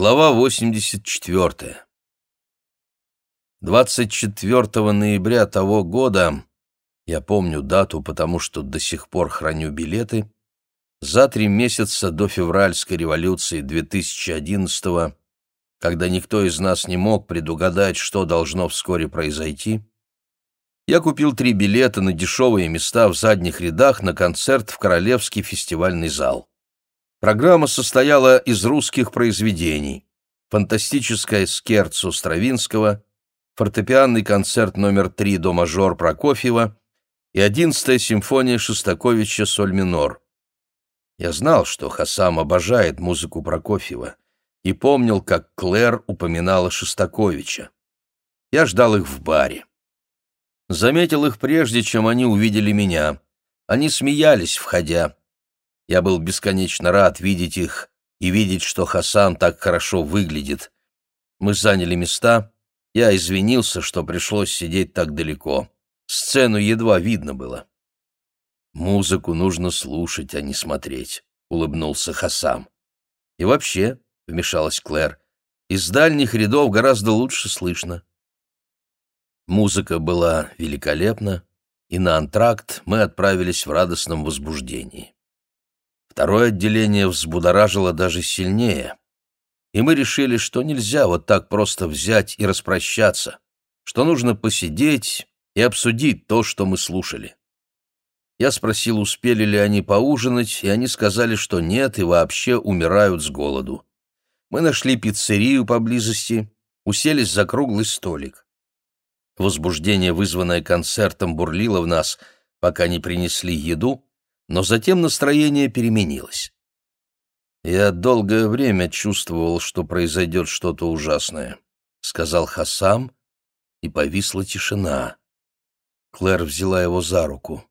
Глава 84. 24 ноября того года, я помню дату, потому что до сих пор храню билеты, за три месяца до февральской революции 2011 когда никто из нас не мог предугадать, что должно вскоре произойти, я купил три билета на дешевые места в задних рядах на концерт в Королевский фестивальный зал. Программа состояла из русских произведений. Фантастическая скерцо Стравинского, фортепианный концерт номер три до мажор Прокофьева и одиннадцатая симфония Шостаковича соль минор. Я знал, что Хасам обожает музыку Прокофьева, и помнил, как Клэр упоминала Шостаковича. Я ждал их в баре. Заметил их прежде, чем они увидели меня. Они смеялись, входя. Я был бесконечно рад видеть их и видеть, что Хасан так хорошо выглядит. Мы заняли места. Я извинился, что пришлось сидеть так далеко. Сцену едва видно было. «Музыку нужно слушать, а не смотреть», — улыбнулся Хасам. «И вообще», — вмешалась Клэр, — «из дальних рядов гораздо лучше слышно». Музыка была великолепна, и на антракт мы отправились в радостном возбуждении. Второе отделение взбудоражило даже сильнее, и мы решили, что нельзя вот так просто взять и распрощаться, что нужно посидеть и обсудить то, что мы слушали. Я спросил, успели ли они поужинать, и они сказали, что нет и вообще умирают с голоду. Мы нашли пиццерию поблизости, уселись за круглый столик. Возбуждение, вызванное концертом, бурлило в нас, пока не принесли еду, но затем настроение переменилось. «Я долгое время чувствовал, что произойдет что-то ужасное», — сказал Хасам, и повисла тишина. Клэр взяла его за руку.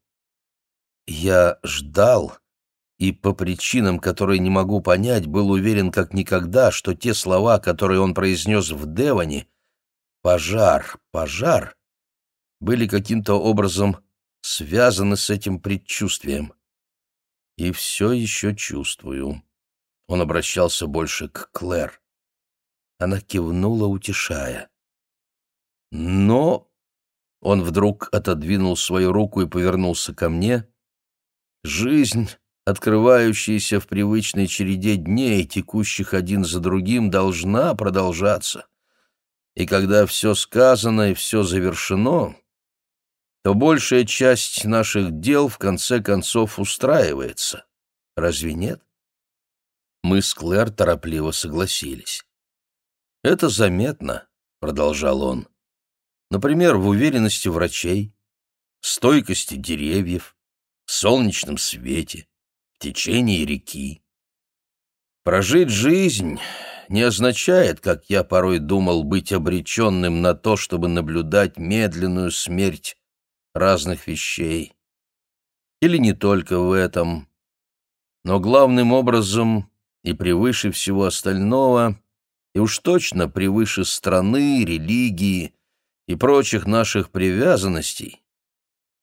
«Я ждал», и по причинам, которые не могу понять, был уверен как никогда, что те слова, которые он произнес в Деване «пожар, пожар», были каким-то образом связаны с этим предчувствием и все еще чувствую». Он обращался больше к Клэр. Она кивнула, утешая. Но он вдруг отодвинул свою руку и повернулся ко мне. Жизнь, открывающаяся в привычной череде дней, текущих один за другим, должна продолжаться. И когда все сказано и все завершено, то большая часть наших дел в конце концов устраивается. Разве нет? Мы с Клэр торопливо согласились. «Это заметно», — продолжал он. «Например, в уверенности врачей, стойкости деревьев, солнечном свете, в течении реки. Прожить жизнь не означает, как я порой думал, быть обреченным на то, чтобы наблюдать медленную смерть разных вещей. Или не только в этом, но главным образом и превыше всего остального, и уж точно превыше страны, религии и прочих наших привязанностей,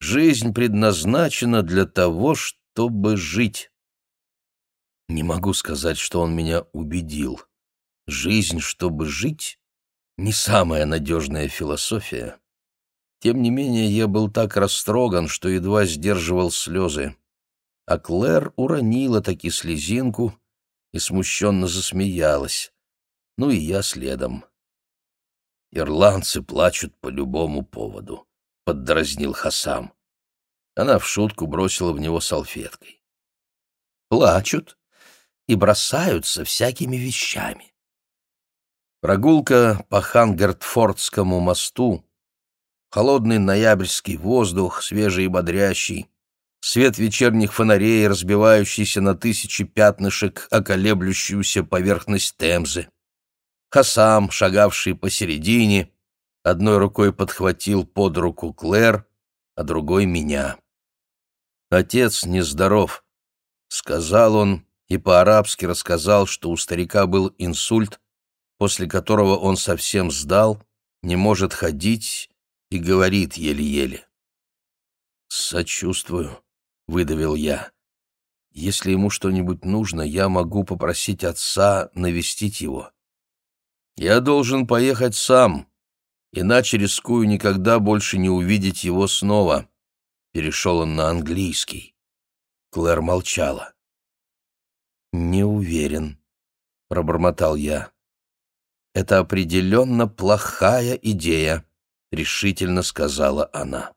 жизнь предназначена для того, чтобы жить. Не могу сказать, что он меня убедил. Жизнь, чтобы жить, не самая надежная философия. Тем не менее, я был так растроган, что едва сдерживал слезы. А Клэр уронила таки слезинку и смущенно засмеялась. Ну и я следом. «Ирландцы плачут по любому поводу», — поддразнил Хасам. Она в шутку бросила в него салфеткой. «Плачут и бросаются всякими вещами». Прогулка по Хангертфордскому мосту холодный ноябрьский воздух, свежий и бодрящий, свет вечерних фонарей, разбивающийся на тысячи пятнышек, околеблющуюся поверхность Темзы. Хасам, шагавший посередине, одной рукой подхватил под руку Клэр, а другой — меня. «Отец нездоров», — сказал он, и по-арабски рассказал, что у старика был инсульт, после которого он совсем сдал, не может ходить и говорит еле-еле. «Сочувствую», — выдавил я. «Если ему что-нибудь нужно, я могу попросить отца навестить его. Я должен поехать сам, иначе рискую никогда больше не увидеть его снова. Перешел он на английский. Клэр молчала. «Не уверен», — пробормотал я. «Это определенно плохая идея», — решительно сказала она.